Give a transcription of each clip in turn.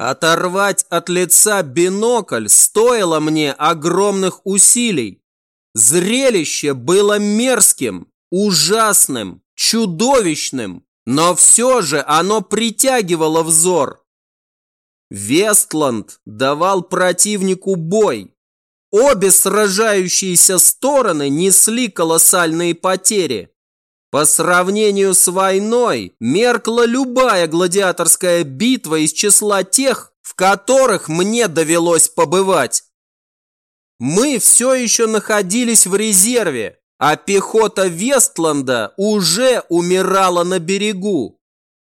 Оторвать от лица бинокль стоило мне огромных усилий. Зрелище было мерзким, ужасным, чудовищным, но все же оно притягивало взор. Вестланд давал противнику бой. Обе сражающиеся стороны несли колоссальные потери. По сравнению с войной меркла любая гладиаторская битва из числа тех, в которых мне довелось побывать. Мы все еще находились в резерве, а пехота Вестланда уже умирала на берегу.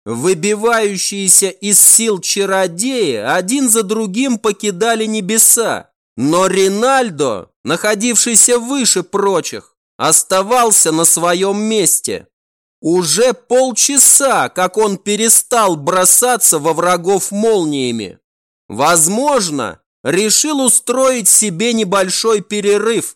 Выбивающиеся из сил чародеи один за другим покидали небеса, но Ринальдо, находившийся выше прочих, оставался на своем месте. Уже полчаса, как он перестал бросаться во врагов молниями. Возможно, решил устроить себе небольшой перерыв.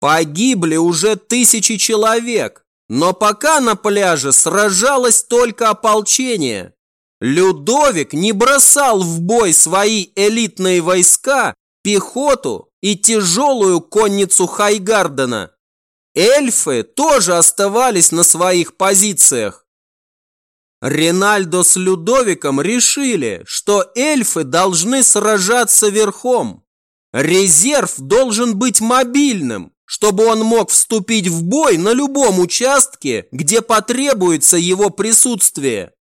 Погибли уже тысячи человек, но пока на пляже сражалось только ополчение. Людовик не бросал в бой свои элитные войска, пехоту и тяжелую конницу Хайгардена. Эльфы тоже оставались на своих позициях. Ринальдо с Людовиком решили, что эльфы должны сражаться верхом. Резерв должен быть мобильным, чтобы он мог вступить в бой на любом участке, где потребуется его присутствие.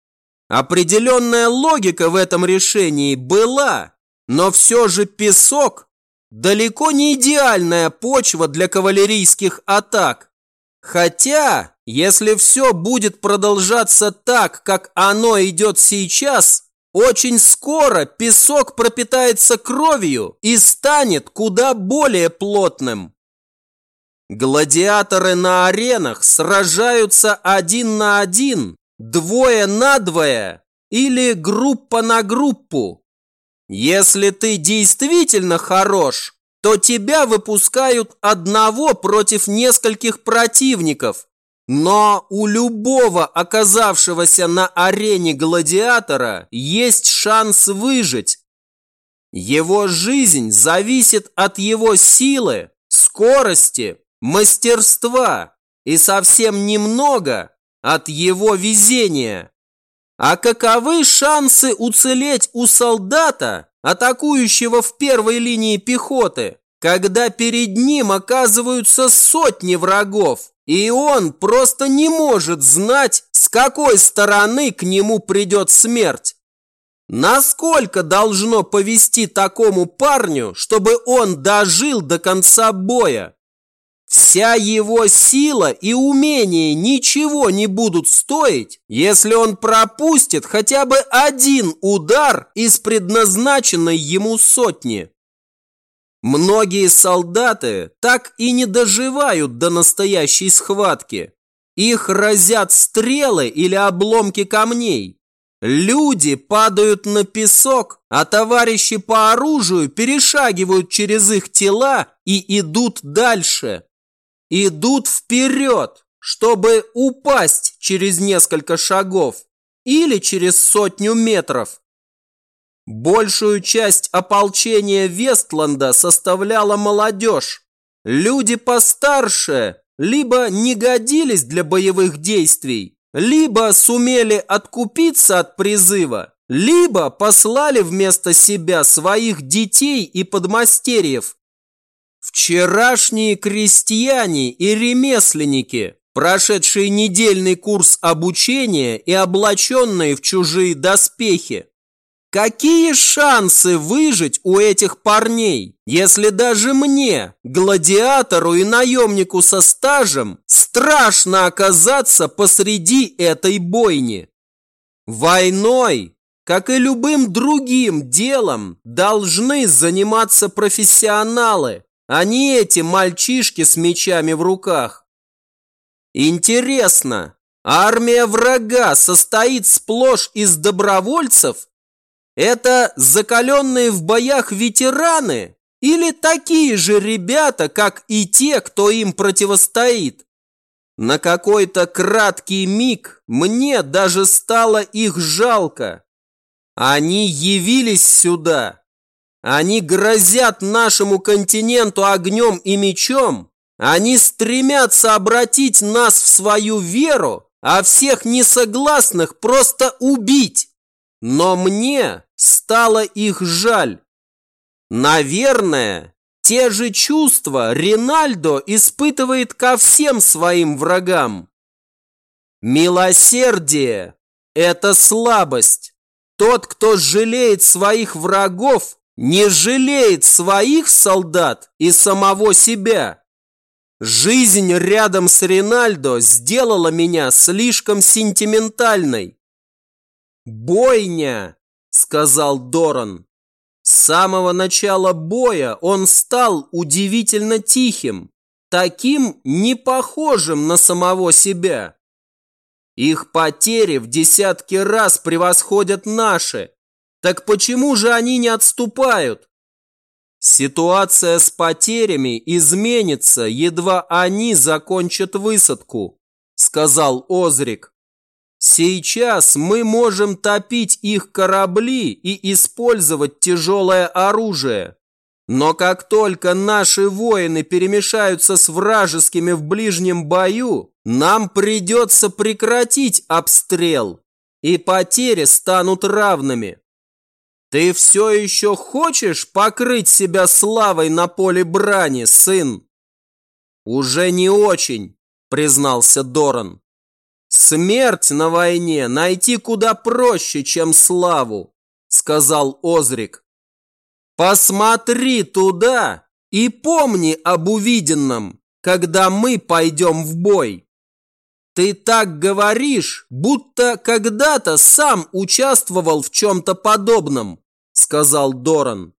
Определенная логика в этом решении была, но все же песок – далеко не идеальная почва для кавалерийских атак. Хотя, если все будет продолжаться так, как оно идет сейчас, очень скоро песок пропитается кровью и станет куда более плотным. Гладиаторы на аренах сражаются один на один, двое на двое или группа на группу. Если ты действительно хорош, то тебя выпускают одного против нескольких противников. Но у любого оказавшегося на арене гладиатора есть шанс выжить. Его жизнь зависит от его силы, скорости мастерства и совсем немного от его везения. А каковы шансы уцелеть у солдата, атакующего в первой линии пехоты, когда перед ним оказываются сотни врагов, и он просто не может знать, с какой стороны к нему придет смерть? Насколько должно повести такому парню, чтобы он дожил до конца боя? Вся его сила и умение ничего не будут стоить, если он пропустит хотя бы один удар из предназначенной ему сотни. Многие солдаты так и не доживают до настоящей схватки. Их разят стрелы или обломки камней. Люди падают на песок, а товарищи по оружию перешагивают через их тела и идут дальше идут вперед, чтобы упасть через несколько шагов или через сотню метров. Большую часть ополчения Вестланда составляла молодежь. Люди постарше либо не годились для боевых действий, либо сумели откупиться от призыва, либо послали вместо себя своих детей и подмастерьев Вчерашние крестьяне и ремесленники, прошедшие недельный курс обучения и облаченные в чужие доспехи. Какие шансы выжить у этих парней, если даже мне, гладиатору и наемнику со стажем, страшно оказаться посреди этой бойни? Войной, как и любым другим делом, должны заниматься профессионалы, а не эти мальчишки с мечами в руках. Интересно, армия врага состоит сплошь из добровольцев? Это закаленные в боях ветераны или такие же ребята, как и те, кто им противостоит? На какой-то краткий миг мне даже стало их жалко. Они явились сюда. Они грозят нашему континенту огнем и мечом. Они стремятся обратить нас в свою веру, а всех несогласных просто убить. Но мне стало их жаль. Наверное, те же чувства Ринальдо испытывает ко всем своим врагам. Милосердие – это слабость. Тот, кто жалеет своих врагов, не жалеет своих солдат и самого себя. Жизнь рядом с Ринальдо сделала меня слишком сентиментальной. «Бойня!» – сказал Доран. С самого начала боя он стал удивительно тихим, таким не похожим на самого себя. Их потери в десятки раз превосходят наши. Так почему же они не отступают? Ситуация с потерями изменится, едва они закончат высадку, сказал Озрик. Сейчас мы можем топить их корабли и использовать тяжелое оружие. Но как только наши воины перемешаются с вражескими в ближнем бою, нам придется прекратить обстрел, и потери станут равными. Ты все еще хочешь покрыть себя славой на поле брани, сын? Уже не очень, признался Доран. Смерть на войне найти куда проще, чем славу, сказал Озрик. Посмотри туда и помни об увиденном, когда мы пойдем в бой. Ты так говоришь, будто когда-то сам участвовал в чем-то подобном, сказал Доран.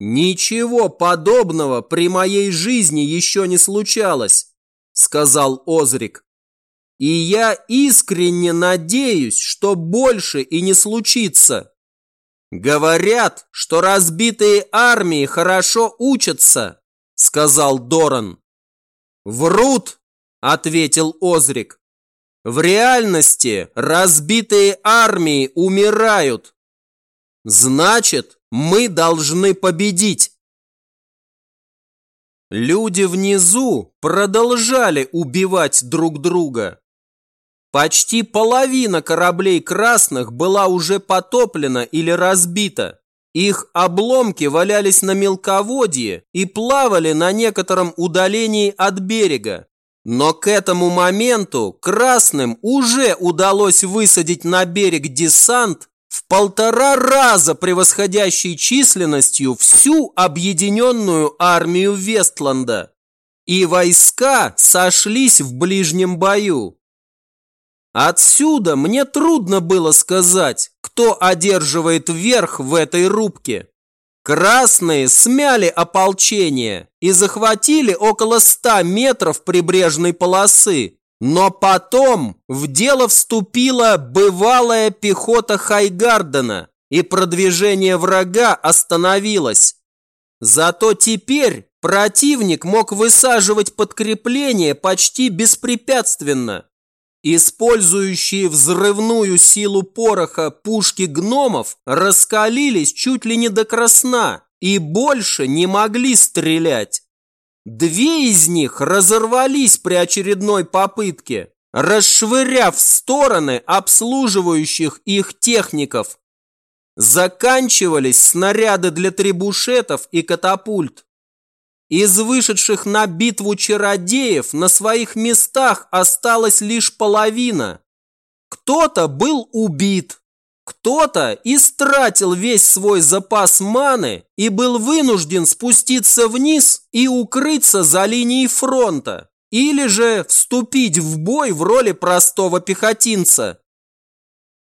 Ничего подобного при моей жизни еще не случалось, сказал Озрик. И я искренне надеюсь, что больше и не случится. Говорят, что разбитые армии хорошо учатся, сказал Доран. Врут, – ответил Озрик. «В реальности разбитые армии умирают. Значит, мы должны победить». Люди внизу продолжали убивать друг друга. Почти половина кораблей красных была уже потоплена или разбита. Их обломки валялись на мелководье и плавали на некотором удалении от берега. Но к этому моменту красным уже удалось высадить на берег десант в полтора раза превосходящий численностью всю объединенную армию Вестланда. И войска сошлись в ближнем бою. Отсюда мне трудно было сказать, кто одерживает верх в этой рубке. Красные смяли ополчение и захватили около ста метров прибрежной полосы. Но потом в дело вступила бывалая пехота Хайгардена, и продвижение врага остановилось. Зато теперь противник мог высаживать подкрепление почти беспрепятственно. Использующие взрывную силу пороха пушки гномов раскалились чуть ли не до красна и больше не могли стрелять. Две из них разорвались при очередной попытке, расшвыряв в стороны обслуживающих их техников. Заканчивались снаряды для требушетов и катапульт. Из вышедших на битву чародеев на своих местах осталась лишь половина. Кто-то был убит, кто-то истратил весь свой запас маны и был вынужден спуститься вниз и укрыться за линией фронта, или же вступить в бой в роли простого пехотинца.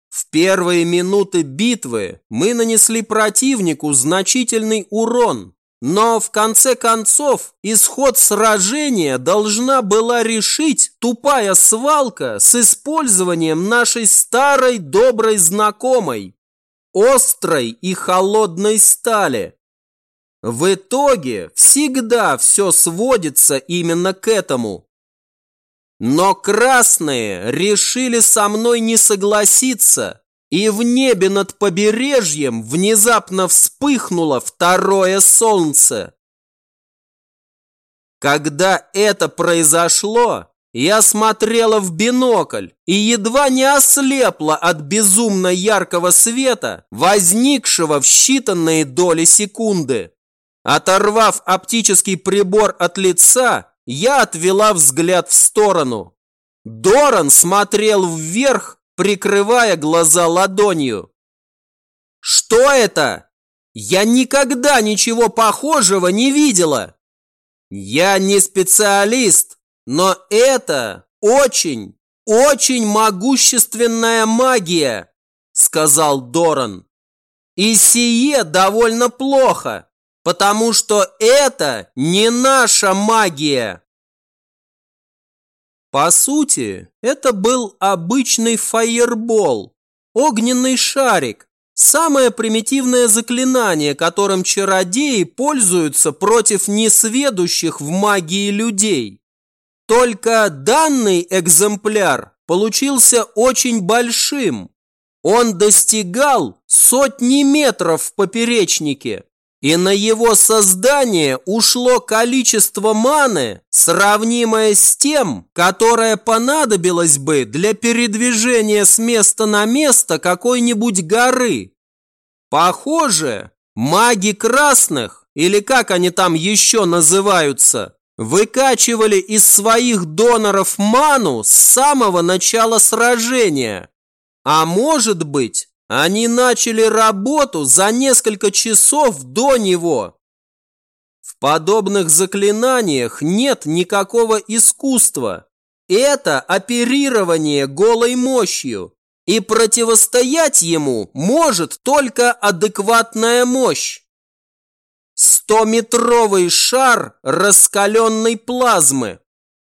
В первые минуты битвы мы нанесли противнику значительный урон, но в конце концов исход сражения должна была решить тупая свалка с использованием нашей старой доброй знакомой – острой и холодной стали. В итоге всегда все сводится именно к этому. Но красные решили со мной не согласиться и в небе над побережьем внезапно вспыхнуло второе солнце. Когда это произошло, я смотрела в бинокль и едва не ослепла от безумно яркого света, возникшего в считанные доли секунды. Оторвав оптический прибор от лица, я отвела взгляд в сторону. Доран смотрел вверх, прикрывая глаза ладонью. «Что это? Я никогда ничего похожего не видела!» «Я не специалист, но это очень, очень могущественная магия!» сказал Доран. «И сие довольно плохо, потому что это не наша магия!» По сути, это был обычный фаербол, огненный шарик, самое примитивное заклинание, которым чародеи пользуются против несведущих в магии людей. Только данный экземпляр получился очень большим. Он достигал сотни метров в поперечнике и на его создание ушло количество маны, сравнимое с тем, которое понадобилось бы для передвижения с места на место какой-нибудь горы. Похоже, маги красных, или как они там еще называются, выкачивали из своих доноров ману с самого начала сражения. А может быть, они начали работу за несколько часов до него. В подобных заклинаниях нет никакого искусства. Это оперирование голой мощью, и противостоять ему может только адекватная мощь. Стометровый шар раскаленной плазмы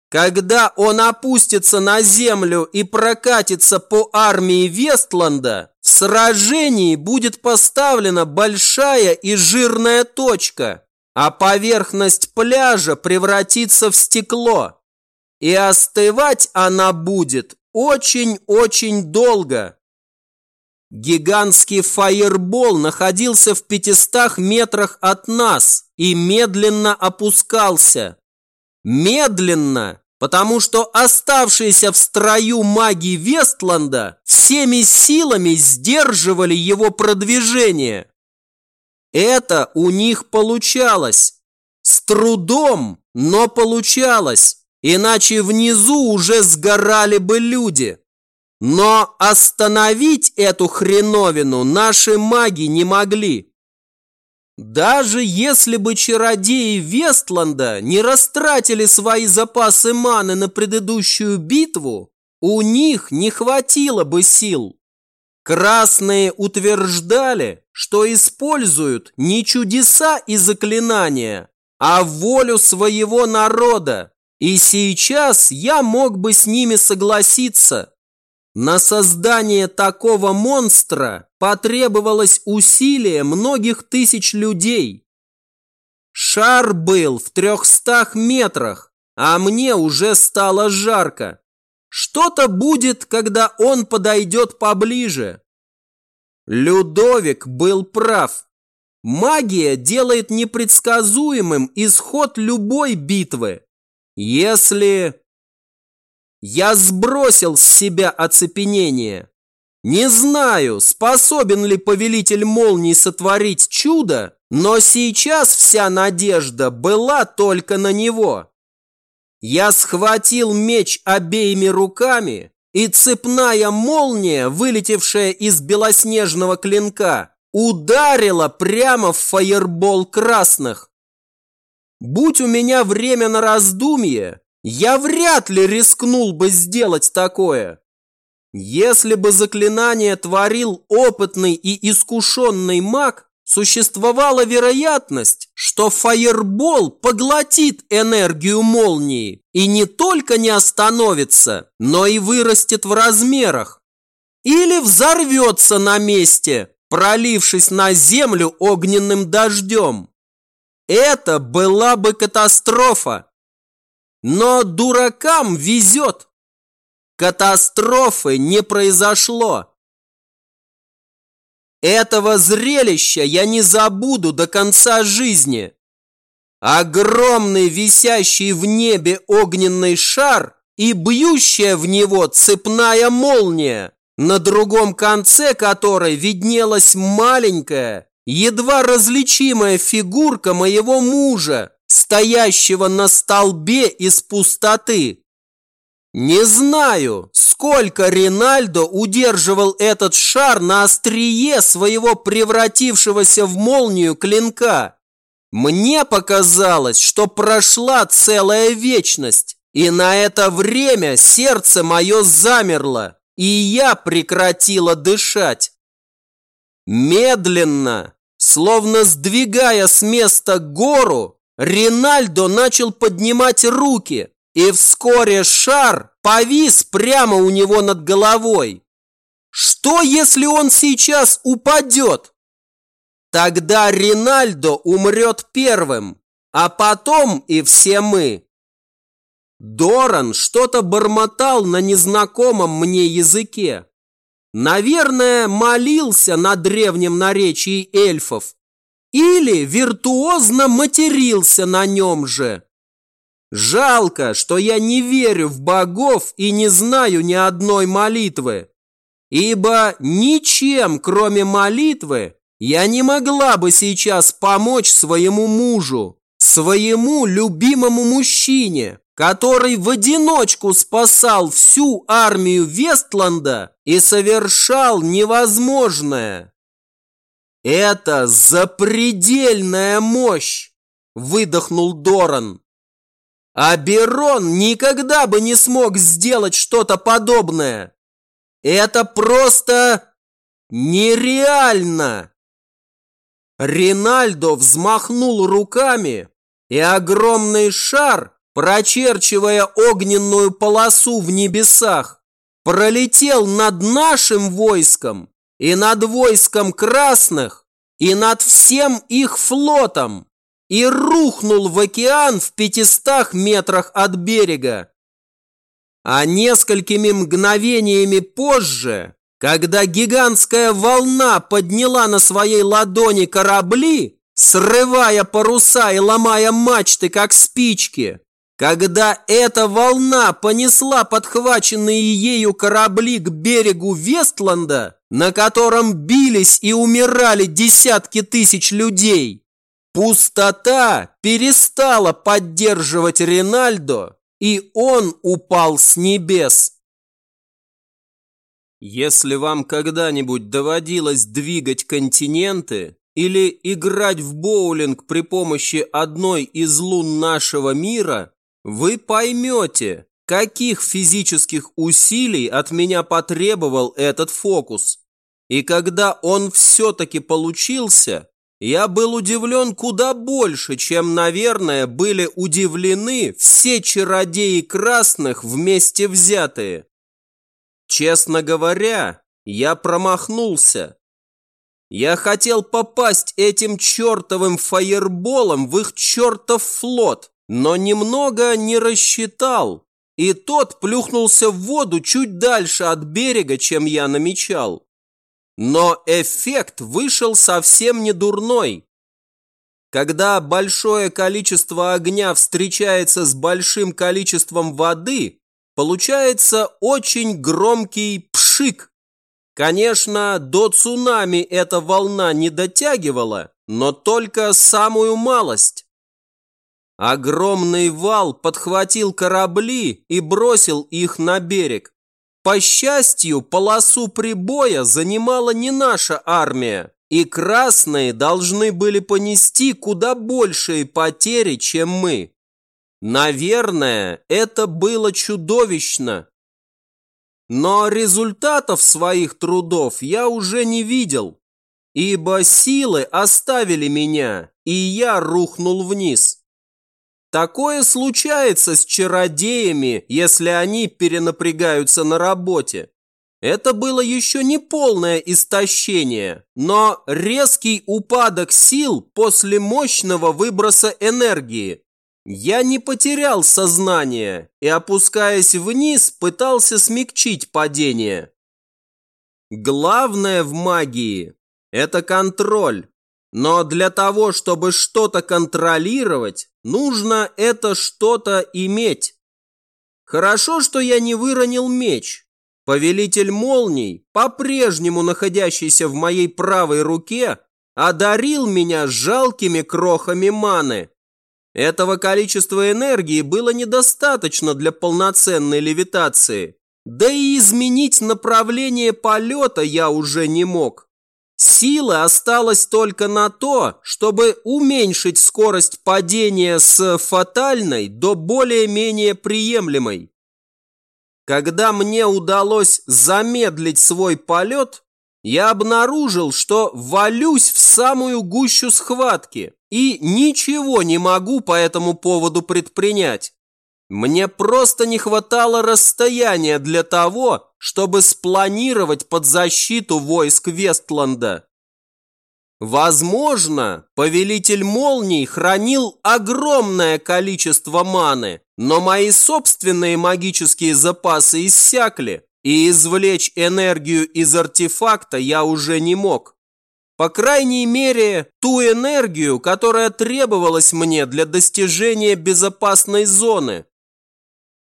когда он опустится на землю и прокатится по армии Вестланда, сражении будет поставлена большая и жирная точка, а поверхность пляжа превратится в стекло. И остывать она будет очень-очень долго. Гигантский фаербол находился в 500 метрах от нас и медленно опускался. Медленно, потому что оставшиеся в строю маги Вестланда всеми силами сдерживали его продвижение. Это у них получалось. С трудом, но получалось, иначе внизу уже сгорали бы люди. Но остановить эту хреновину наши маги не могли. Даже если бы чародеи Вестланда не растратили свои запасы маны на предыдущую битву, у них не хватило бы сил. Красные утверждали, что используют не чудеса и заклинания, а волю своего народа, и сейчас я мог бы с ними согласиться. На создание такого монстра потребовалось усилие многих тысяч людей. Шар был в трехстах метрах, а мне уже стало жарко. Что-то будет, когда он подойдет поближе. Людовик был прав. Магия делает непредсказуемым исход любой битвы. Если я сбросил с себя оцепенение. Не знаю, способен ли повелитель молний сотворить чудо, но сейчас вся надежда была только на него. Я схватил меч обеими руками, и цепная молния, вылетевшая из белоснежного клинка, ударила прямо в фаербол красных. Будь у меня время на раздумье, я вряд ли рискнул бы сделать такое. Если бы заклинание творил опытный и искушенный маг, существовала вероятность, что фаербол поглотит энергию молнии и не только не остановится, но и вырастет в размерах. Или взорвется на месте, пролившись на землю огненным дождем. Это была бы катастрофа, но дуракам везет. Катастрофы не произошло. Этого зрелища я не забуду до конца жизни. Огромный висящий в небе огненный шар и бьющая в него цепная молния, на другом конце которой виднелась маленькая, едва различимая фигурка моего мужа, стоящего на столбе из пустоты. Не знаю, сколько Ринальдо удерживал этот шар на острие своего превратившегося в молнию клинка. Мне показалось, что прошла целая вечность, и на это время сердце мое замерло, и я прекратила дышать. Медленно, словно сдвигая с места гору, Ринальдо начал поднимать руки, и вскоре шар повис прямо у него над головой. Что, если он сейчас упадет? Тогда Ринальдо умрет первым, а потом и все мы. Доран что-то бормотал на незнакомом мне языке. Наверное, молился на древнем наречии эльфов или виртуозно матерился на нем же. Жалко, что я не верю в богов и не знаю ни одной молитвы, ибо ничем, кроме молитвы, я не могла бы сейчас помочь своему мужу, своему любимому мужчине, который в одиночку спасал всю армию Вестланда и совершал невозможное. Это запредельная мощь, выдохнул Доран. А Берон никогда бы не смог сделать что-то подобное. Это просто нереально. Ринальдо взмахнул руками, и огромный шар, прочерчивая огненную полосу в небесах, пролетел над нашим войском и над войском красных, и над всем их флотом, и рухнул в океан в пятистах метрах от берега. А несколькими мгновениями позже когда гигантская волна подняла на своей ладони корабли, срывая паруса и ломая мачты, как спички, когда эта волна понесла подхваченные ею корабли к берегу Вестланда, на котором бились и умирали десятки тысяч людей, пустота перестала поддерживать Ринальдо, и он упал с небес. Если вам когда-нибудь доводилось двигать континенты или играть в боулинг при помощи одной из лун нашего мира, вы поймете, каких физических усилий от меня потребовал этот фокус. И когда он все-таки получился, я был удивлен куда больше, чем, наверное, были удивлены все чародеи красных вместе взятые. Честно говоря, я промахнулся. Я хотел попасть этим чертовым фаерболом в их чертов флот, но немного не рассчитал, и тот плюхнулся в воду чуть дальше от берега, чем я намечал. Но эффект вышел совсем не дурной. Когда большое количество огня встречается с большим количеством воды, Получается очень громкий пшик. Конечно, до цунами эта волна не дотягивала, но только самую малость. Огромный вал подхватил корабли и бросил их на берег. По счастью, полосу прибоя занимала не наша армия, и красные должны были понести куда большие потери, чем мы. Наверное, это было чудовищно. Но результатов своих трудов я уже не видел, ибо силы оставили меня, и я рухнул вниз. Такое случается с чародеями, если они перенапрягаются на работе. Это было еще не полное истощение, но резкий упадок сил после мощного выброса энергии, я не потерял сознание и, опускаясь вниз, пытался смягчить падение. Главное в магии – это контроль. Но для того, чтобы что-то контролировать, нужно это что-то иметь. Хорошо, что я не выронил меч. Повелитель молний, по-прежнему находящийся в моей правой руке, одарил меня жалкими крохами маны. Этого количества энергии было недостаточно для полноценной левитации. Да и изменить направление полета я уже не мог. Силы осталось только на то, чтобы уменьшить скорость падения с фатальной до более-менее приемлемой. Когда мне удалось замедлить свой полет, я обнаружил, что валюсь в самую гущу схватки и ничего не могу по этому поводу предпринять. Мне просто не хватало расстояния для того, чтобы спланировать под защиту войск Вестланда. Возможно, повелитель молний хранил огромное количество маны, но мои собственные магические запасы иссякли, и извлечь энергию из артефакта я уже не мог. По крайней мере, ту энергию, которая требовалась мне для достижения безопасной зоны.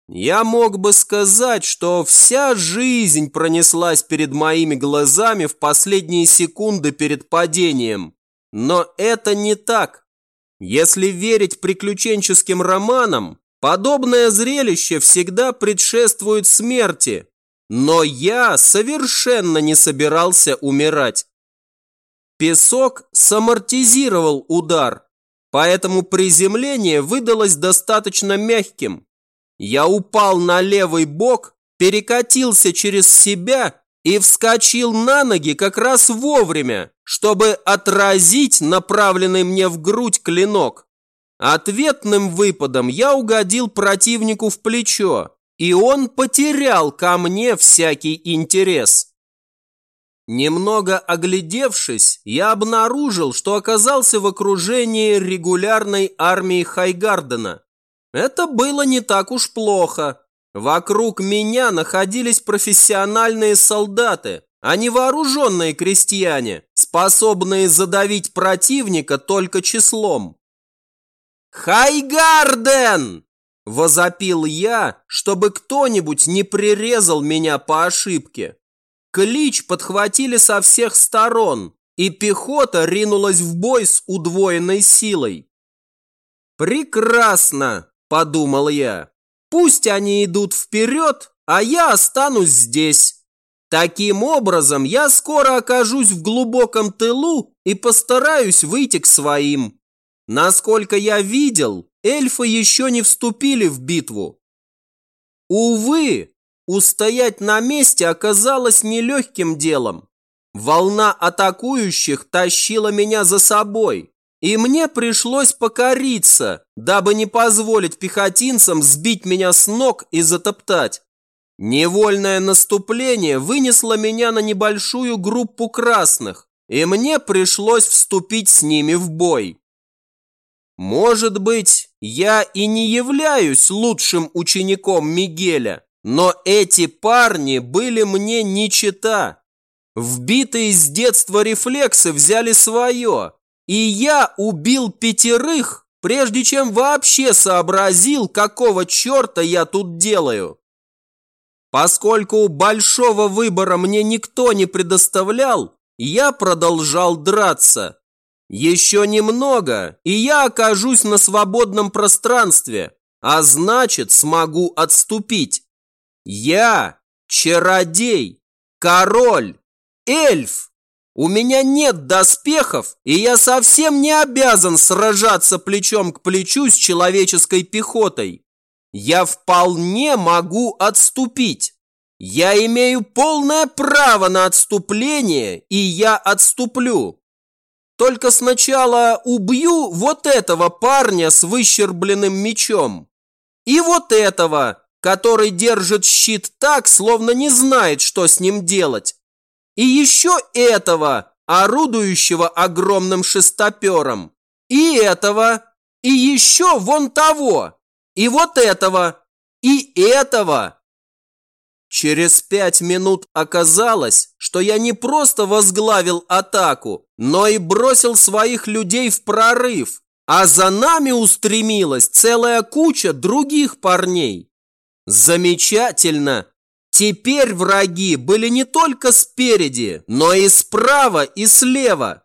Я мог бы сказать, что вся жизнь пронеслась перед моими глазами в последние секунды перед падением. Но это не так. Если верить приключенческим романам, подобное зрелище всегда предшествует смерти. Но я совершенно не собирался умирать. Песок самортизировал удар, поэтому приземление выдалось достаточно мягким. Я упал на левый бок, перекатился через себя и вскочил на ноги как раз вовремя, чтобы отразить направленный мне в грудь клинок. Ответным выпадом я угодил противнику в плечо, и он потерял ко мне всякий интерес. Немного оглядевшись, я обнаружил, что оказался в окружении регулярной армии Хайгардена. Это было не так уж плохо. Вокруг меня находились профессиональные солдаты, а не вооруженные крестьяне, способные задавить противника только числом. «Хайгарден!» – возопил я, чтобы кто-нибудь не прирезал меня по ошибке. Клич подхватили со всех сторон, и пехота ринулась в бой с удвоенной силой. «Прекрасно!» – подумал я. «Пусть они идут вперед, а я останусь здесь. Таким образом, я скоро окажусь в глубоком тылу и постараюсь выйти к своим. Насколько я видел, эльфы еще не вступили в битву. Увы, Устоять на месте оказалось нелегким делом. Волна атакующих тащила меня за собой, и мне пришлось покориться, дабы не позволить пехотинцам сбить меня с ног и затоптать. Невольное наступление вынесло меня на небольшую группу красных, и мне пришлось вступить с ними в бой. Может быть, я и не являюсь лучшим учеником Мигеля, но эти парни были мне не чита. Вбитые с детства рефлексы взяли свое, и я убил пятерых, прежде чем вообще сообразил, какого черта я тут делаю. Поскольку большого выбора мне никто не предоставлял, я продолжал драться. Еще немного, и я окажусь на свободном пространстве, а значит смогу отступить. Я чародей, король, эльф. У меня нет доспехов, и я совсем не обязан сражаться плечом к плечу с человеческой пехотой. Я вполне могу отступить. Я имею полное право на отступление, и я отступлю. Только сначала убью вот этого парня с выщербленным мечом. И вот этого, который держит щит так, словно не знает, что с ним делать. И еще этого, орудующего огромным шестопером. И этого, и еще вон того, и вот этого, и этого. Через пять минут оказалось, что я не просто возглавил атаку, но и бросил своих людей в прорыв, а за нами устремилась целая куча других парней. Замечательно! Теперь враги были не только спереди, но и справа и слева.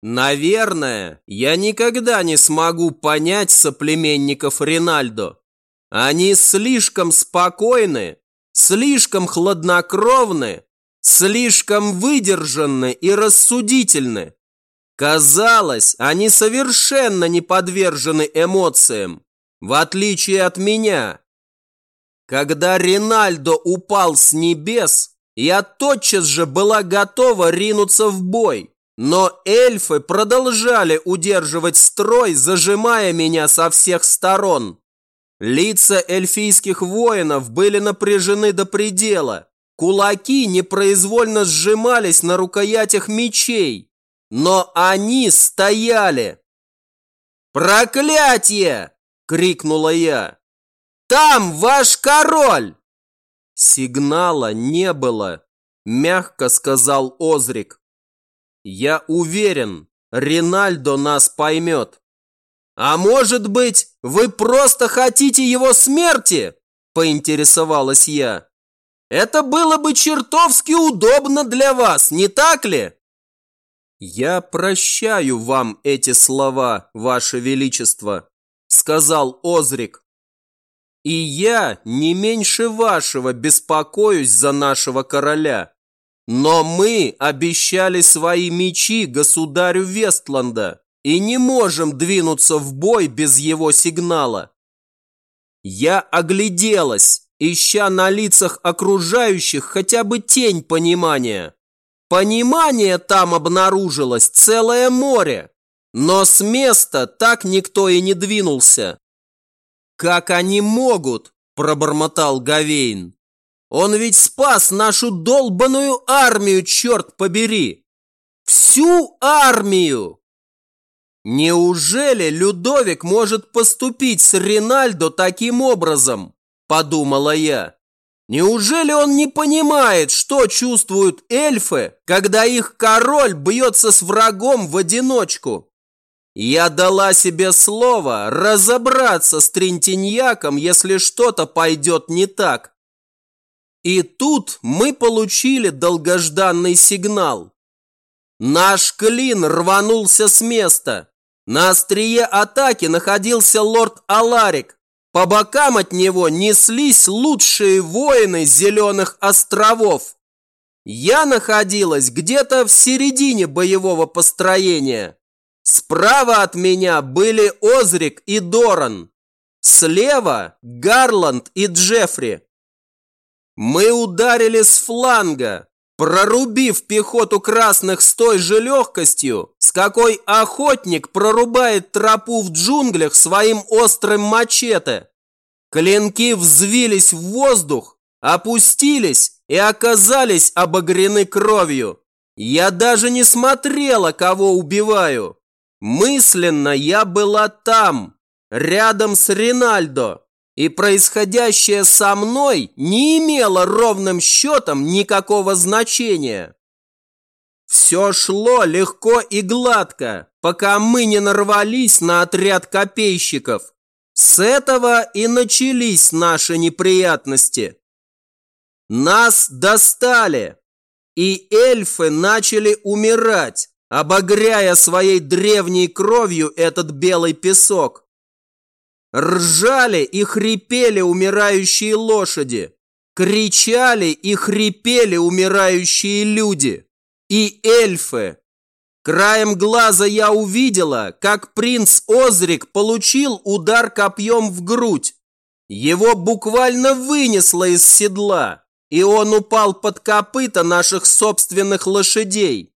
Наверное, я никогда не смогу понять соплеменников Ринальдо. Они слишком спокойны, слишком хладнокровны, слишком выдержанны и рассудительны. Казалось, они совершенно не подвержены эмоциям, в отличие от меня. Когда Ринальдо упал с небес, я тотчас же была готова ринуться в бой. Но эльфы продолжали удерживать строй, зажимая меня со всех сторон. Лица эльфийских воинов были напряжены до предела. Кулаки непроизвольно сжимались на рукоятях мечей. Но они стояли. «Проклятие!» – крикнула я. «Там ваш король!» Сигнала не было, мягко сказал Озрик. Я уверен, Ринальдо нас поймет. А может быть, вы просто хотите его смерти? Поинтересовалась я. Это было бы чертовски удобно для вас, не так ли? Я прощаю вам эти слова, ваше величество, сказал Озрик. И я не меньше вашего беспокоюсь за нашего короля. Но мы обещали свои мечи государю Вестланда и не можем двинуться в бой без его сигнала. Я огляделась, ища на лицах окружающих хотя бы тень понимания. Понимание там обнаружилось целое море, но с места так никто и не двинулся. «Как они могут?» – пробормотал Гавейн. Он ведь спас нашу долбаную армию, черт побери! Всю армию! Неужели Людовик может поступить с Ринальдо таким образом? Подумала я. Неужели он не понимает, что чувствуют эльфы, когда их король бьется с врагом в одиночку? Я дала себе слово разобраться с Тринтиньяком, если что-то пойдет не так. И тут мы получили долгожданный сигнал. Наш клин рванулся с места. На острие атаки находился лорд Аларик. По бокам от него неслись лучшие воины Зеленых островов. Я находилась где-то в середине боевого построения. Справа от меня были Озрик и Доран. Слева Гарланд и Джеффри. Мы ударили с фланга, прорубив пехоту красных с той же легкостью, с какой охотник прорубает тропу в джунглях своим острым мачете. Клинки взвились в воздух, опустились и оказались обогрены кровью. Я даже не смотрела, кого убиваю. Мысленно я была там, рядом с Ринальдо и происходящее со мной не имело ровным счетом никакого значения. Все шло легко и гладко, пока мы не нарвались на отряд копейщиков. С этого и начались наши неприятности. Нас достали, и эльфы начали умирать, обогряя своей древней кровью этот белый песок. Ржали и хрипели умирающие лошади. Кричали и хрипели умирающие люди. И эльфы. Краем глаза я увидела, как принц Озрик получил удар копьем в грудь. Его буквально вынесло из седла, и он упал под копыта наших собственных лошадей.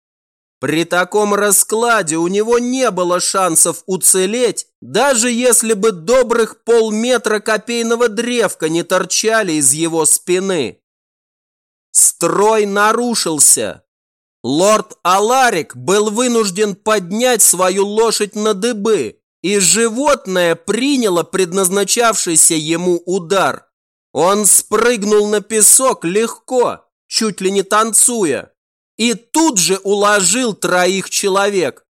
При таком раскладе у него не было шансов уцелеть, даже если бы добрых полметра копейного древка не торчали из его спины. Строй нарушился. Лорд Аларик был вынужден поднять свою лошадь на дыбы, и животное приняло предназначавшийся ему удар. Он спрыгнул на песок легко, чуть ли не танцуя, и тут же уложил троих человек.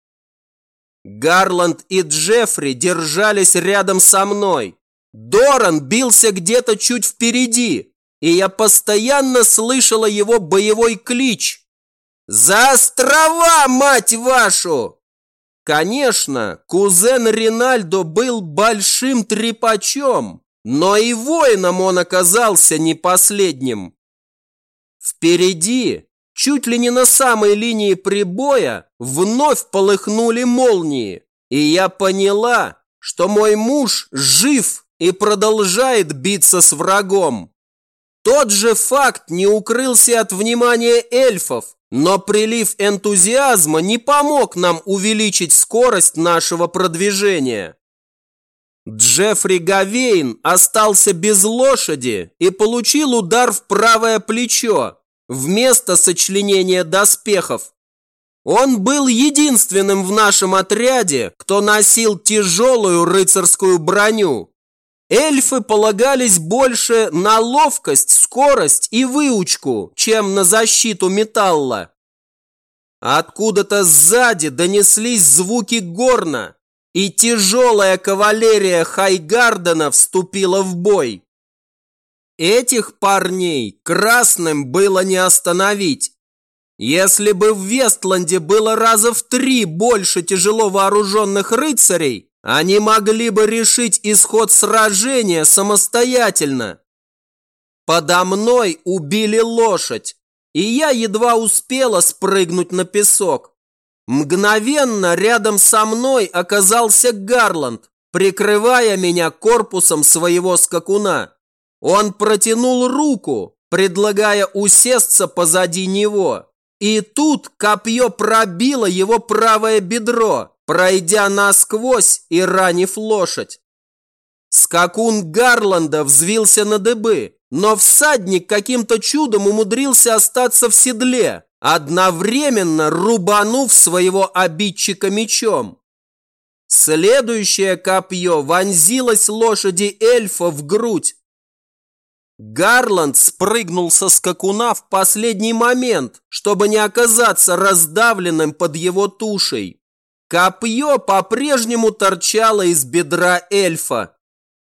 Гарланд и Джеффри держались рядом со мной. Доран бился где-то чуть впереди, и я постоянно слышала его боевой клич. «За острова, мать вашу!» Конечно, кузен Ринальдо был большим трепачом, но и воином он оказался не последним. Впереди, чуть ли не на самой линии прибоя, вновь полыхнули молнии, и я поняла, что мой муж жив и продолжает биться с врагом. Тот же факт не укрылся от внимания эльфов, но прилив энтузиазма не помог нам увеличить скорость нашего продвижения. Джеффри Гавейн остался без лошади и получил удар в правое плечо вместо сочленения доспехов. Он был единственным в нашем отряде, кто носил тяжелую рыцарскую броню. Эльфы полагались больше на ловкость, скорость и выучку, чем на защиту металла. Откуда-то сзади донеслись звуки горна, и тяжелая кавалерия Хайгардена вступила в бой. Этих парней красным было не остановить. Если бы в Вестланде было раза в три больше тяжело вооруженных рыцарей, они могли бы решить исход сражения самостоятельно. Подо мной убили лошадь, и я едва успела спрыгнуть на песок. Мгновенно рядом со мной оказался Гарланд, прикрывая меня корпусом своего скакуна. Он протянул руку, предлагая усесться позади него. И тут копье пробило его правое бедро, пройдя насквозь и ранив лошадь. Скакун Гарланда взвился на дыбы, но всадник каким-то чудом умудрился остаться в седле, одновременно рубанув своего обидчика мечом. Следующее копье вонзилось лошади эльфа в грудь. Гарланд спрыгнул со скакуна в последний момент, чтобы не оказаться раздавленным под его тушей. Копье по-прежнему торчало из бедра эльфа.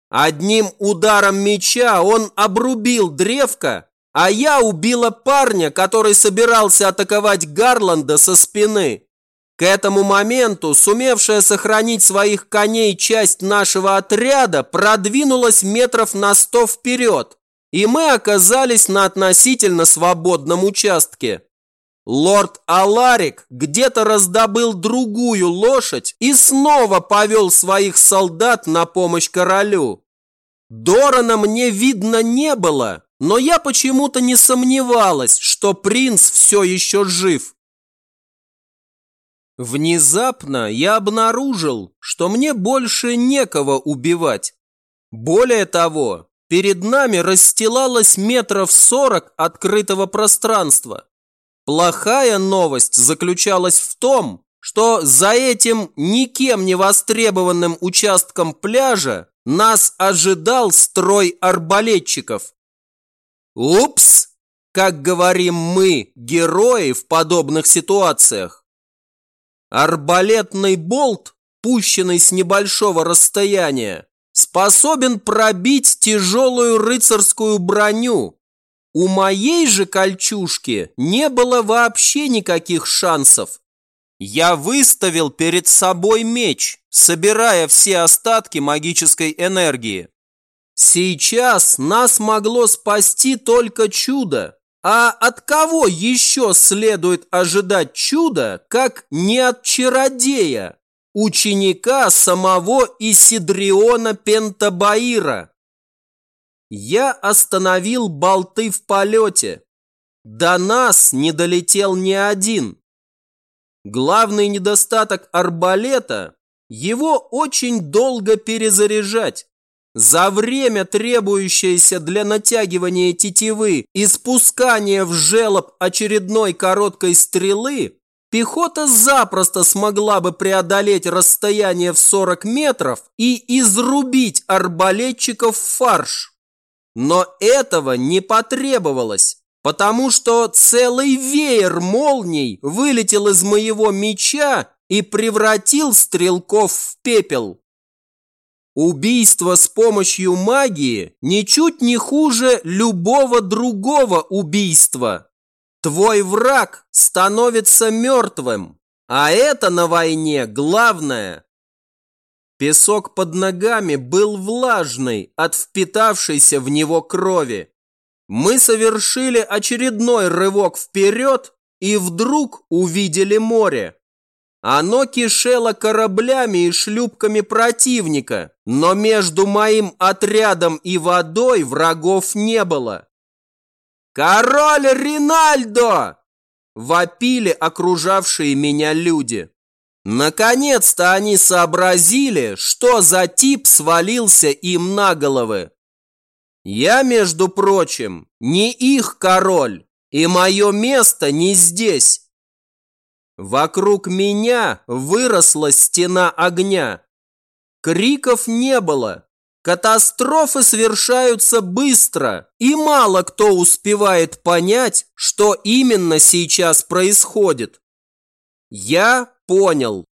Одним ударом меча он обрубил древко, а я убила парня, который собирался атаковать Гарланда со спины. К этому моменту сумевшая сохранить своих коней часть нашего отряда продвинулась метров на сто вперед, и мы оказались на относительно свободном участке. Лорд Аларик где-то раздобыл другую лошадь и снова повел своих солдат на помощь королю. Дорана мне видно не было, но я почему-то не сомневалась, что принц все еще жив. Внезапно я обнаружил, что мне больше некого убивать. Более того, перед нами расстилалось метров сорок открытого пространства. Плохая новость заключалась в том, что за этим никем не востребованным участком пляжа нас ожидал строй арбалетчиков. Упс, как говорим мы, герои в подобных ситуациях. Арбалетный болт, пущенный с небольшого расстояния, способен пробить тяжелую рыцарскую броню, у моей же кольчужки не было вообще никаких шансов. Я выставил перед собой меч, собирая все остатки магической энергии. Сейчас нас могло спасти только чудо. А от кого еще следует ожидать чуда, как не от чародея, ученика самого Исидриона Пентабаира? Я остановил болты в полете. До нас не долетел ни один. Главный недостаток арбалета – его очень долго перезаряжать. За время, требующееся для натягивания тетивы и спускания в желоб очередной короткой стрелы, пехота запросто смогла бы преодолеть расстояние в 40 метров и изрубить арбалетчиков в фарш. но этого не потребовалось, потому что целый веер молний вылетел из моего меча и превратил стрелков в пепел. Убийство с помощью магии ничуть не хуже любого другого убийства. Твой враг становится мертвым, а это на войне главное. Песок под ногами был влажный от впитавшейся в него крови. Мы совершили очередной рывок вперед и вдруг увидели море. Оно кишело кораблями и шлюпками противника, но между моим отрядом и водой врагов не было. «Король Ринальдо!» – вопили окружавшие меня люди. Наконец-то они сообразили, что за тип свалился им на головы. Я, между прочим, не их король, и мое место не здесь. Вокруг меня выросла стена огня. Криков не было. Катастрофы совершаются быстро, и мало кто успевает понять, что именно сейчас происходит. Я понял.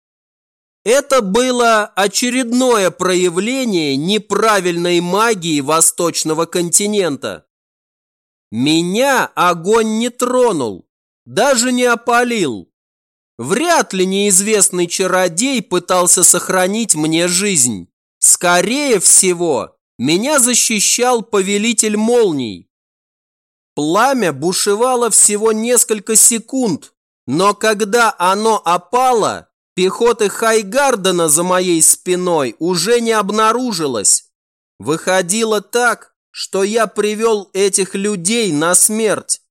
Это было очередное проявление неправильной магии восточного континента. Меня огонь не тронул, даже не опалил. Вряд ли неизвестный чародей пытался сохранить мне жизнь. Скорее всего, меня защищал повелитель молний. Пламя бушевало всего несколько секунд, но когда оно опало, пехоты Хайгардена за моей спиной уже не обнаружилось. Выходило так, что я привел этих людей на смерть.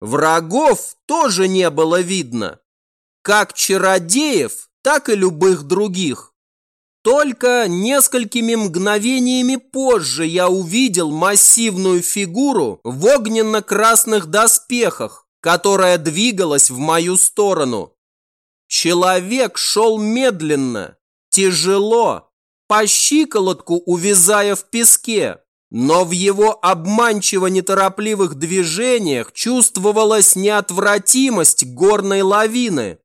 Врагов тоже не было видно как чародеев, так и любых других. Только несколькими мгновениями позже я увидел массивную фигуру в огненно-красных доспехах, которая двигалась в мою сторону. Человек шел медленно, тяжело, по щиколотку увязая в песке, но в его обманчиво неторопливых движениях чувствовалась неотвратимость горной лавины.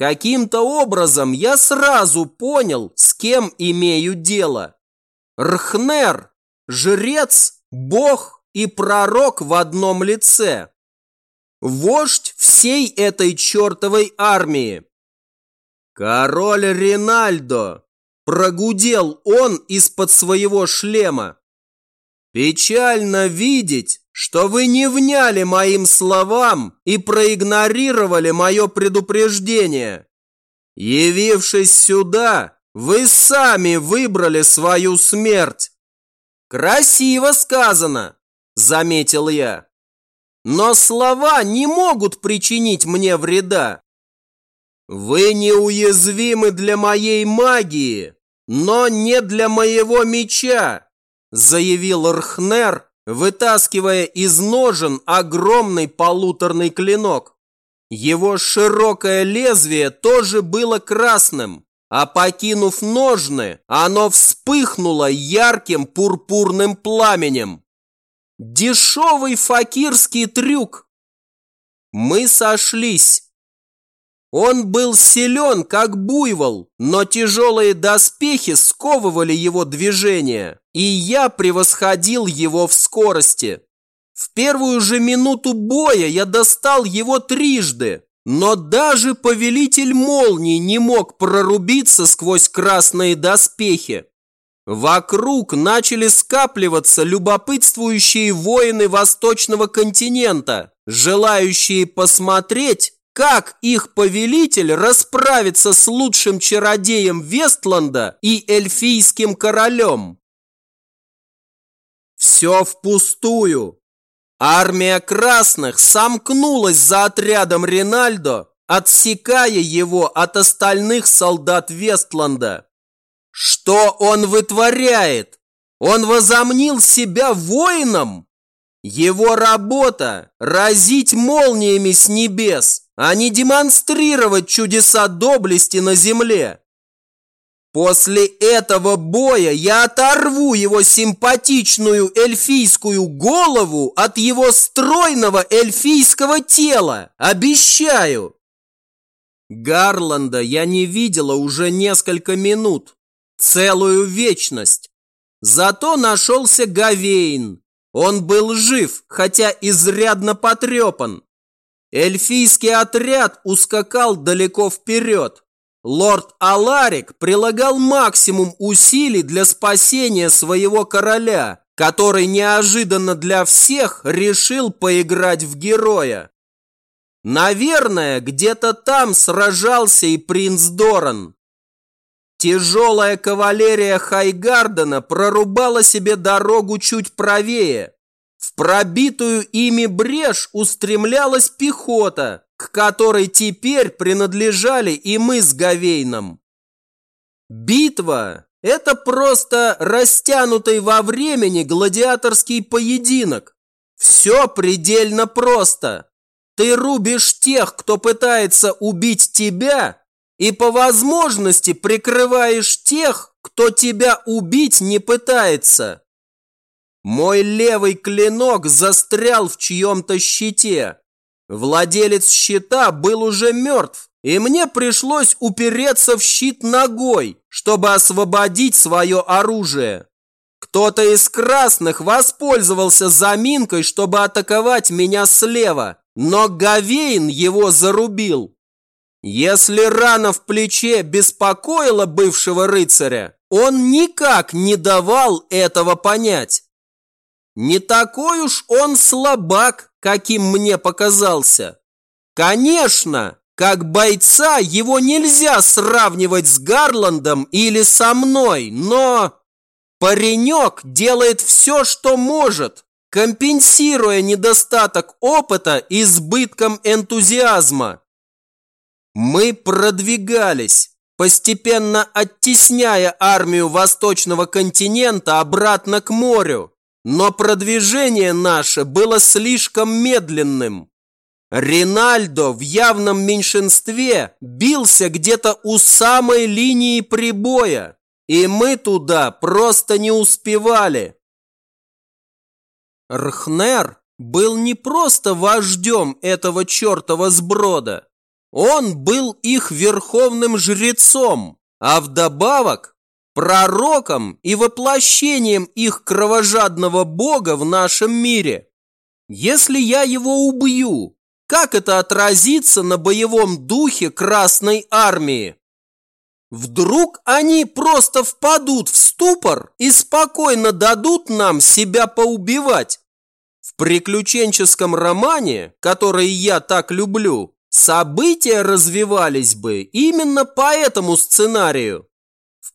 Каким-то образом я сразу понял, с кем имею дело. Рхнер, жрец, бог и пророк в одном лице. Вождь всей этой чертовой армии. Король Ринальдо, прогудел он из-под своего шлема. Печально видеть, что вы не вняли моим словам и проигнорировали мое предупреждение. Явившись сюда, вы сами выбрали свою смерть. Красиво сказано, заметил я. Но слова не могут причинить мне вреда. Вы неуязвимы для моей магии, но не для моего меча, заявил Рхнер, вытаскивая из ножен огромный полуторный клинок. Его широкое лезвие тоже было красным, а покинув ножны, оно вспыхнуло ярким пурпурным пламенем. Дешевый факирский трюк. Мы сошлись. Он был силен, как буйвол, но тяжелые доспехи сковывали его движение, и я превосходил его в скорости. В первую же минуту боя я достал его трижды, но даже повелитель молний не мог прорубиться сквозь красные доспехи. Вокруг начали скапливаться любопытствующие воины восточного континента, желающие посмотреть, как их повелитель расправится с лучшим чародеем Вестланда и эльфийским королем? Все впустую. Армия красных сомкнулась за отрядом Ринальдо, отсекая его от остальных солдат Вестланда. Что он вытворяет? Он возомнил себя воином? Его работа – разить молниями с небес, а не демонстрировать чудеса доблести на земле. После этого боя я оторву его симпатичную эльфийскую голову от его стройного эльфийского тела. Обещаю. Гарланда я не видела уже несколько минут. Целую вечность. Зато нашелся Гавейн. Он был жив, хотя изрядно потрепан. Эльфийский отряд ускакал далеко вперед. Лорд Аларик прилагал максимум усилий для спасения своего короля, который неожиданно для всех решил поиграть в героя. Наверное, где-то там сражался и принц Доран. Тяжелая кавалерия Хайгардена прорубала себе дорогу чуть правее. В пробитую ими брешь устремлялась пехота, к которой теперь принадлежали и мы с Гавейном. Битва – это просто растянутый во времени гладиаторский поединок. Все предельно просто. Ты рубишь тех, кто пытается убить тебя, и по возможности прикрываешь тех, кто тебя убить не пытается. Мой левый клинок застрял в чьем-то щите. Владелец щита был уже мертв, и мне пришлось упереться в щит ногой, чтобы освободить свое оружие. Кто-то из красных воспользовался заминкой, чтобы атаковать меня слева, но Гавейн его зарубил. Если рана в плече беспокоила бывшего рыцаря, он никак не давал этого понять. Не такой уж он слабак, каким мне показался. Конечно, как бойца его нельзя сравнивать с Гарландом или со мной, но... Паренек делает все, что может, компенсируя недостаток опыта избытком энтузиазма. Мы продвигались, постепенно оттесняя армию восточного континента обратно к морю, но продвижение наше было слишком медленным. Ринальдо в явном меньшинстве бился где-то у самой линии прибоя, и мы туда просто не успевали. Рхнер был не просто вождем этого чертова сброда, он был их верховным жрецом, а вдобавок пророком и воплощением их кровожадного бога в нашем мире. Если я его убью, как это отразится на боевом духе Красной Армии? Вдруг они просто впадут в ступор и спокойно дадут нам себя поубивать? В приключенческом романе, который я так люблю, События развивались бы именно по этому сценарию.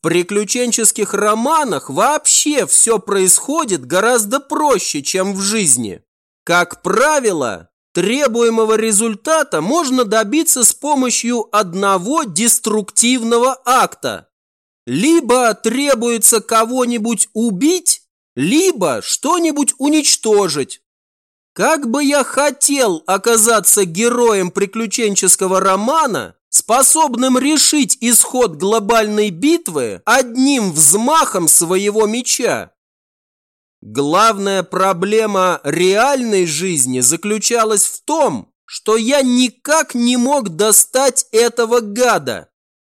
Приключенческих романах вообще все происходит гораздо проще, чем в жизни. Как правило, требуемого результата можно добиться с помощью одного деструктивного акта. Либо требуется кого-нибудь убить, либо что-нибудь уничтожить. Как бы я хотел оказаться героем приключенческого романа, способным решить исход глобальной битвы одним взмахом своего меча. Главная проблема реальной жизни заключалась в том, что я никак не мог достать этого гада.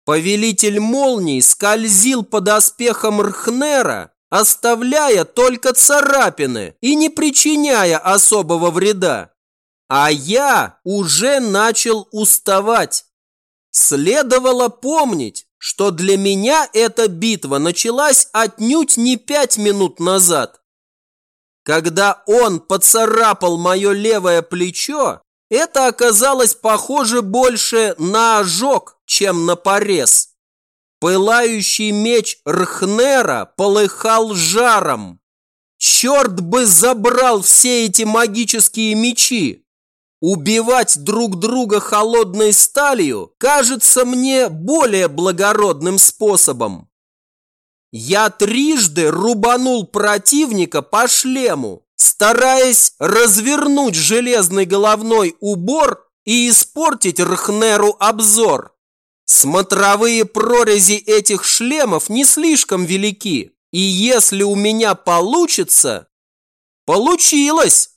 Повелитель молний скользил под оспехом Рхнера, оставляя только царапины и не причиняя особого вреда. А я уже начал уставать. Следовало помнить, что для меня эта битва началась отнюдь не пять минут назад. Когда он поцарапал мое левое плечо, это оказалось похоже больше на ожог, чем на порез. Пылающий меч Рхнера полыхал жаром. Черт бы забрал все эти магические мечи! Убивать друг друга холодной сталью кажется мне более благородным способом. Я трижды рубанул противника по шлему, стараясь развернуть железный головной убор и испортить Рхнеру обзор. Смотровые прорези этих шлемов не слишком велики, и если у меня получится... Получилось!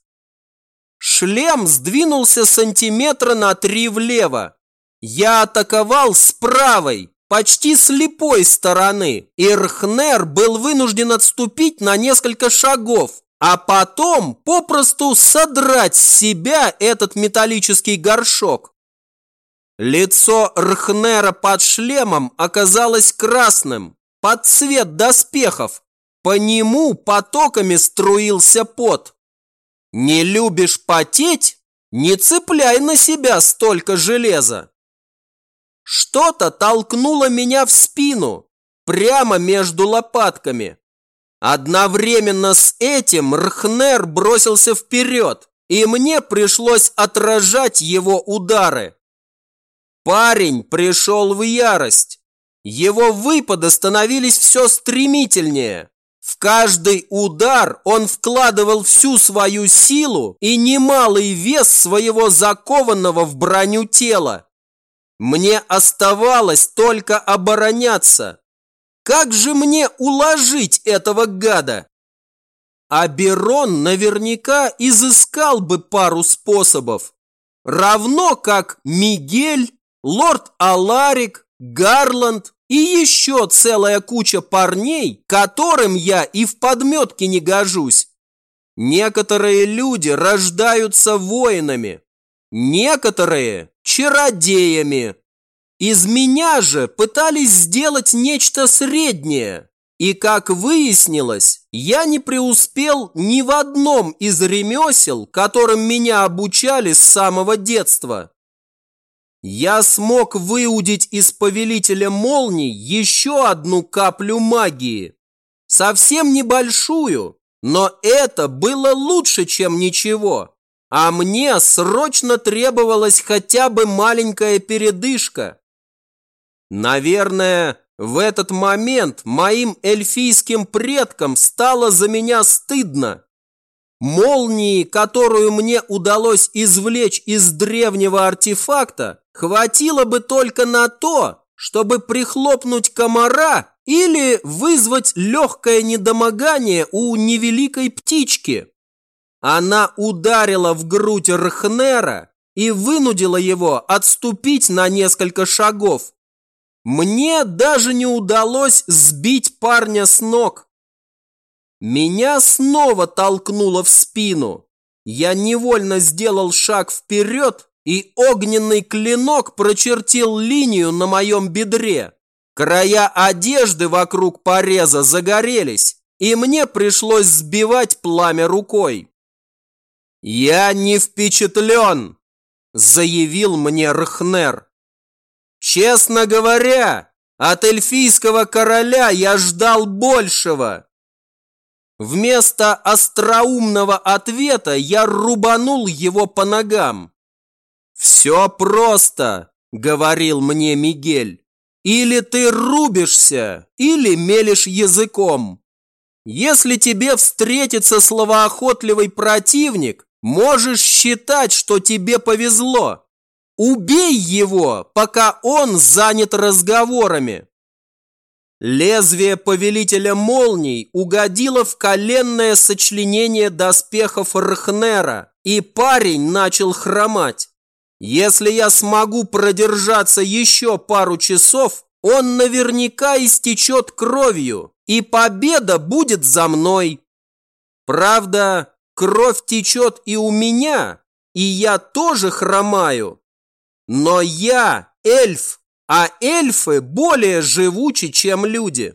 Шлем сдвинулся сантиметра на три влево. Я атаковал с правой, почти слепой стороны, и Рхнер был вынужден отступить на несколько шагов, а потом попросту содрать с себя этот металлический горшок. Лицо Рхнера под шлемом оказалось красным, под цвет доспехов. По нему потоками струился пот. Не любишь потеть? Не цепляй на себя столько железа. Что-то толкнуло меня в спину, прямо между лопатками. Одновременно с этим Рхнер бросился вперед, и мне пришлось отражать его удары. Парень пришел в ярость. Его выпады становились все стремительнее. В каждый удар он вкладывал всю свою силу и немалый вес своего закованного в броню тела. Мне оставалось только обороняться. Как же мне уложить этого гада? Аберон наверняка изыскал бы пару способов. Равно как Мигель, лорд Аларик, Гарланд и еще целая куча парней, которым я и в подметке не гожусь. Некоторые люди рождаются воинами, некоторые – чародеями. Из меня же пытались сделать нечто среднее. И, как выяснилось, я не преуспел ни в одном из ремесел, которым меня обучали с самого детства. Я смог выудить из повелителя молний еще одну каплю магии. Совсем небольшую, но это было лучше, чем ничего. А мне срочно требовалась хотя бы маленькая передышка. Наверное, в этот момент моим эльфийским предкам стало за меня стыдно. Молнии, которую мне удалось извлечь из древнего артефакта, хватило бы только на то, чтобы прихлопнуть комара или вызвать легкое недомогание у невеликой птички. Она ударила в грудь Рхнера и вынудила его отступить на несколько шагов. Мне даже не удалось сбить парня с ног. Меня снова толкнуло в спину. Я невольно сделал шаг вперед, и огненный клинок прочертил линию на моем бедре. Края одежды вокруг пореза загорелись, и мне пришлось сбивать пламя рукой. «Я не впечатлен!» – заявил мне Рхнер. «Честно говоря, от эльфийского короля я ждал большего!» Вместо остроумного ответа я рубанул его по ногам. «Все просто», — говорил мне Мигель. «Или ты рубишься, или мелешь языком. Если тебе встретится словоохотливый противник, Можешь считать, что тебе повезло. Убей его, пока он занят разговорами. Лезвие повелителя молний угодило в коленное сочленение доспехов Рхнера, и парень начал хромать. Если я смогу продержаться еще пару часов, он наверняка истечет кровью, и победа будет за мной. Правда, Кровь течет и у меня, и я тоже хромаю. Но я эльф, а эльфы более живучи, чем люди.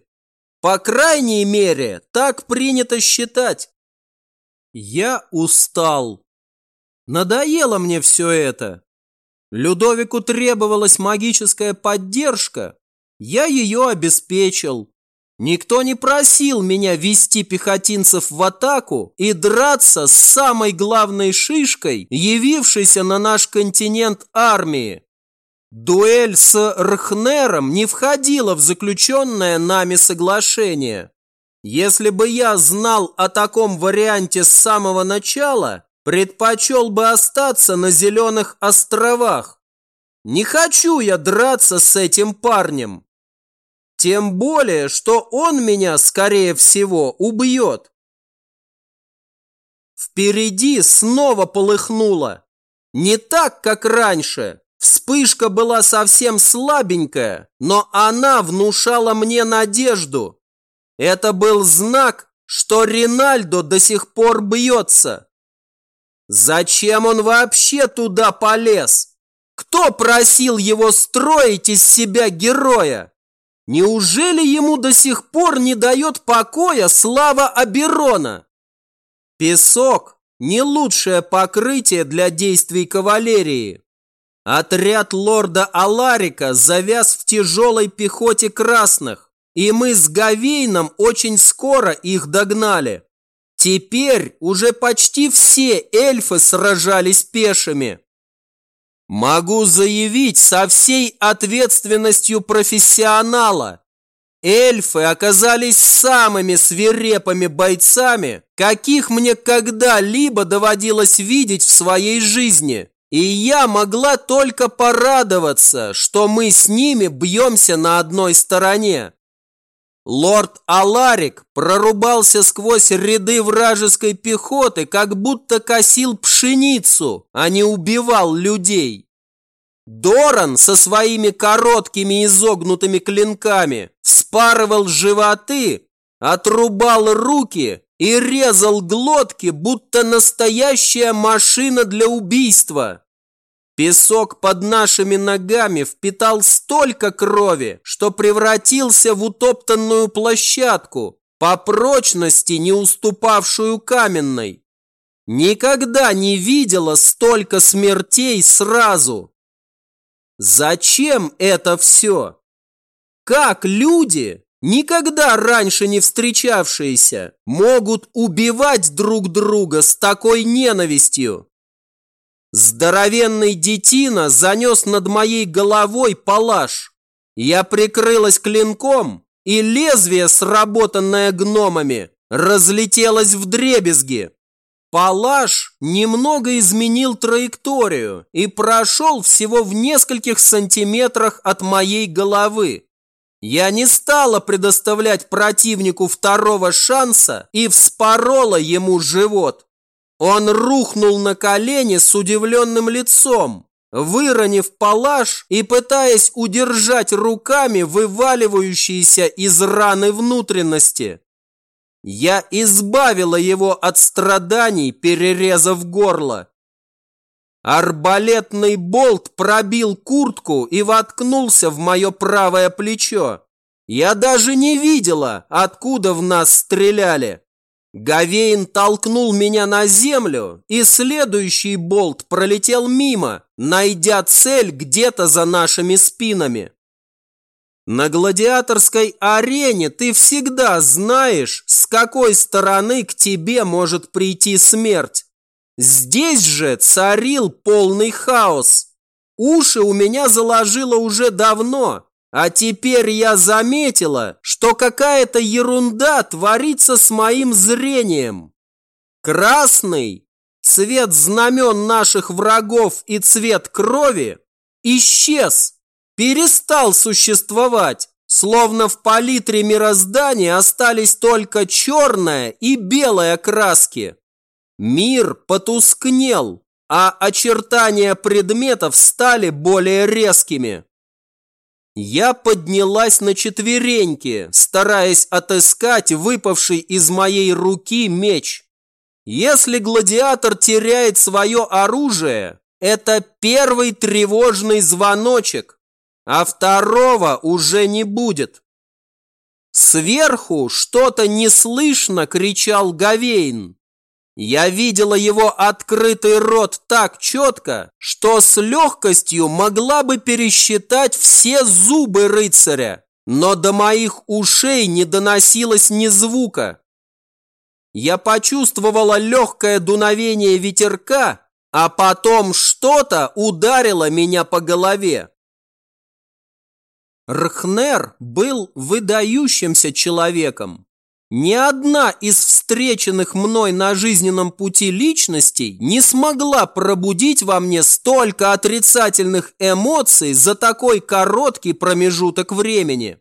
По крайней мере, так принято считать. Я устал. Надоело мне все это. Людовику требовалась магическая поддержка. Я ее обеспечил. Никто не просил меня вести пехотинцев в атаку и драться с самой главной шишкой, явившейся на наш континент армии. Дуэль с Рхнером не входила в заключенное нами соглашение. Если бы я знал о таком варианте с самого начала, предпочел бы остаться на Зеленых островах. Не хочу я драться с этим парнем. Тем более, что он меня, скорее всего, убьет. Впереди снова полыхнуло. Не так, как раньше. Вспышка была совсем слабенькая, но она внушала мне надежду. Это был знак, что Ринальдо до сих пор бьется. Зачем он вообще туда полез? Кто просил его строить из себя героя? Неужели ему до сих пор не дает покоя слава Аберона? Песок – не лучшее покрытие для действий кавалерии. Отряд лорда Аларика завяз в тяжелой пехоте красных, и мы с Гавейном очень скоро их догнали. Теперь уже почти все эльфы сражались пешими. Могу заявить со всей ответственностью профессионала. Эльфы оказались самыми свирепыми бойцами, каких мне когда-либо доводилось видеть в своей жизни. И я могла только порадоваться, что мы с ними бьемся на одной стороне. Лорд Аларик прорубался сквозь ряды вражеской пехоты, как будто косил пшеницу, а не убивал людей. Доран со своими короткими изогнутыми клинками вспарывал животы, отрубал руки и резал глотки, будто настоящая машина для убийства. Песок под нашими ногами впитал столько крови, что превратился в утоптанную площадку, по прочности не уступавшую каменной. Никогда не видела столько смертей сразу. Зачем это все? Как люди, никогда раньше не встречавшиеся, могут убивать друг друга с такой ненавистью? Здоровенный детина занес над моей головой палаш. Я прикрылась клинком, и лезвие, сработанное гномами, разлетелось в дребезги. Палаш немного изменил траекторию и прошел всего в нескольких сантиметрах от моей головы. Я не стала предоставлять противнику второго шанса и вспорола ему живот. Он рухнул на колени с удивленным лицом, выронив палаш и пытаясь удержать руками вываливающиеся из раны внутренности. Я избавила его от страданий, перерезав горло. Арбалетный болт пробил куртку и воткнулся в мое правое плечо. Я даже не видела, откуда в нас стреляли. Гавейн толкнул меня на землю, и следующий болт пролетел мимо, найдя цель где-то за нашими спинами. На гладиаторской арене ты всегда знаешь, с какой стороны к тебе может прийти смерть. Здесь же царил полный хаос. Уши у меня заложило уже давно, а теперь я заметила, что какая-то ерунда творится с моим зрением. Красный, цвет знамен наших врагов и цвет крови, исчез, перестал существовать, словно в палитре мироздания остались только черная и белая краски. Мир потускнел, а очертания предметов стали более резкими. Я поднялась на четвереньки, стараясь отыскать выпавший из моей руки меч. Если гладиатор теряет свое оружие, это первый тревожный звоночек, а второго уже не будет. Сверху что-то неслышно кричал Гавейн. Я видела его открытый рот так четко, что с легкостью могла бы пересчитать все зубы рыцаря, но до моих ушей не доносилось ни звука. Я почувствовала легкое дуновение ветерка, а потом что-то ударило меня по голове. Рхнер был выдающимся человеком. Ни одна из встреченных мной на жизненном пути личностей не смогла пробудить во мне столько отрицательных эмоций за такой короткий промежуток времени.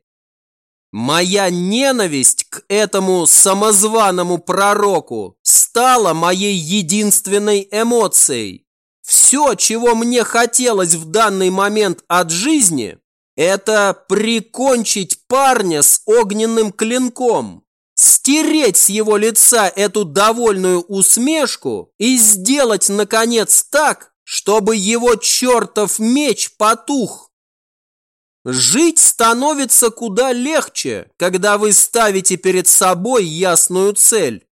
Моя ненависть к этому самозваному пророку стала моей единственной эмоцией. Все, чего мне хотелось в данный момент от жизни, это прикончить парня с огненным клинком, стереть с его лица эту довольную усмешку и сделать, наконец, так, чтобы его чертов меч потух. Жить становится куда легче, когда вы ставите перед собой ясную цель.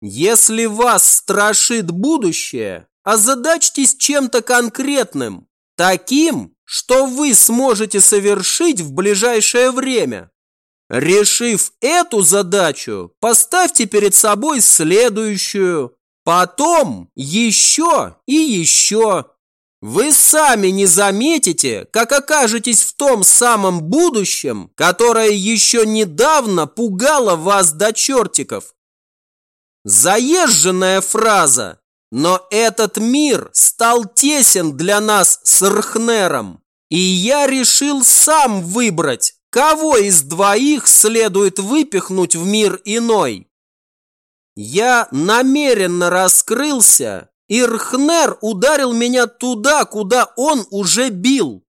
Если вас страшит будущее, озадачьтесь чем-то конкретным, таким, что вы сможете совершить в ближайшее время. Решив эту задачу, поставьте перед собой следующую, потом еще и еще. Вы сами не заметите, как окажетесь в том самом будущем, которое еще недавно пугало вас до чертиков. Заезженная фраза, но этот мир стал тесен для нас с Рхнером, и я решил сам выбрать, Кого из двоих следует выпихнуть в мир иной? Я намеренно раскрылся, и Рхнер ударил меня туда, куда он уже бил.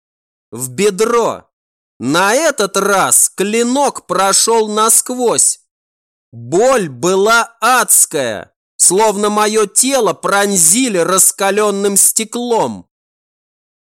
В бедро. На этот раз клинок прошел насквозь. Боль была адская, словно мое тело пронзили раскаленным стеклом.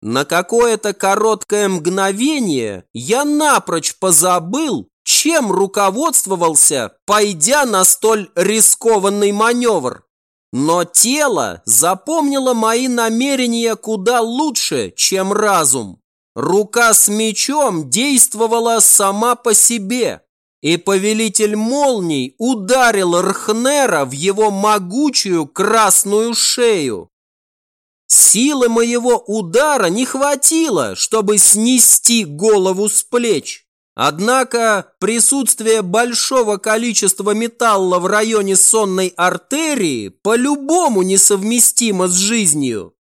На какое-то короткое мгновение я напрочь позабыл, чем руководствовался, пойдя на столь рискованный маневр. Но тело запомнило мои намерения куда лучше, чем разум. Рука с мечом действовала сама по себе, и повелитель молний ударил Рхнера в его могучую красную шею. Силы моего удара не хватило, чтобы снести голову с плеч. Однако присутствие большого количества металла в районе сонной артерии по-любому несовместимо с жизнью.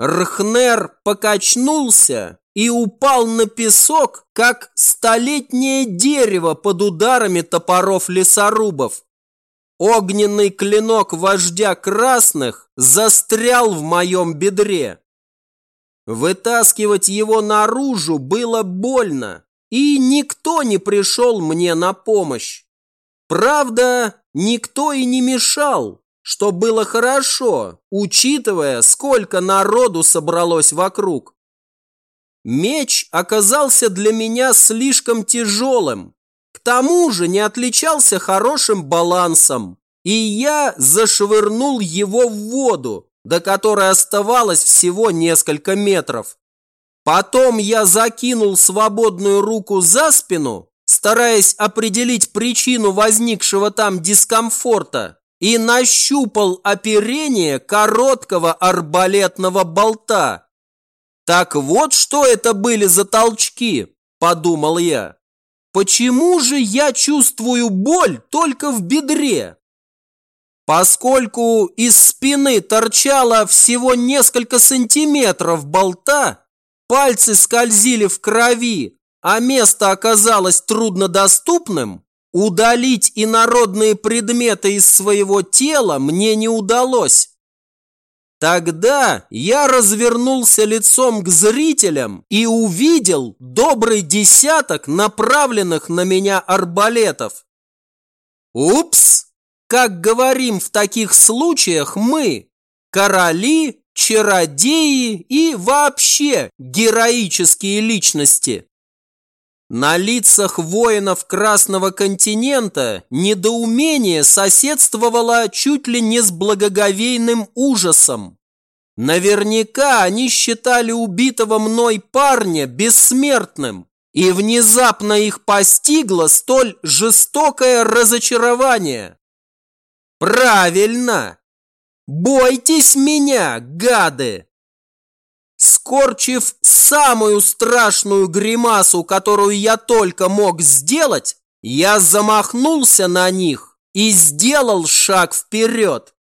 Рхнер покачнулся и упал на песок, как столетнее дерево под ударами топоров лесорубов. Огненный клинок вождя красных застрял в моем бедре. Вытаскивать его наружу было больно, и никто не пришел мне на помощь. Правда, никто и не мешал, что было хорошо, учитывая, сколько народу собралось вокруг. Меч оказался для меня слишком тяжелым, к тому же не отличался хорошим балансом, и я зашвырнул его в воду, до которой оставалось всего несколько метров. Потом я закинул свободную руку за спину, стараясь определить причину возникшего там дискомфорта, и нащупал оперение короткого арбалетного болта. Так вот, что это были за толчки, подумал я. Почему же я чувствую боль только в бедре? Поскольку из спины торчало всего несколько сантиметров болта, пальцы скользили в крови, а место оказалось труднодоступным, удалить инородные предметы из своего тела мне не удалось. Тогда я развернулся лицом к зрителям и увидел добрый десяток направленных на меня арбалетов. Упс! Как говорим в таких случаях мы, короли, чародеи и вообще героические личности. На лицах воинов Красного континента недоумение соседствовало чуть ли не с благоговейным ужасом. Наверняка они считали убитого мной парня бессмертным, и внезапно их постигло столь жестокое разочарование. Правильно! Бойтесь меня, гады! Скорчив самую страшную гримасу, которую я только мог сделать, Я замахнулся на них и сделал шаг вперед.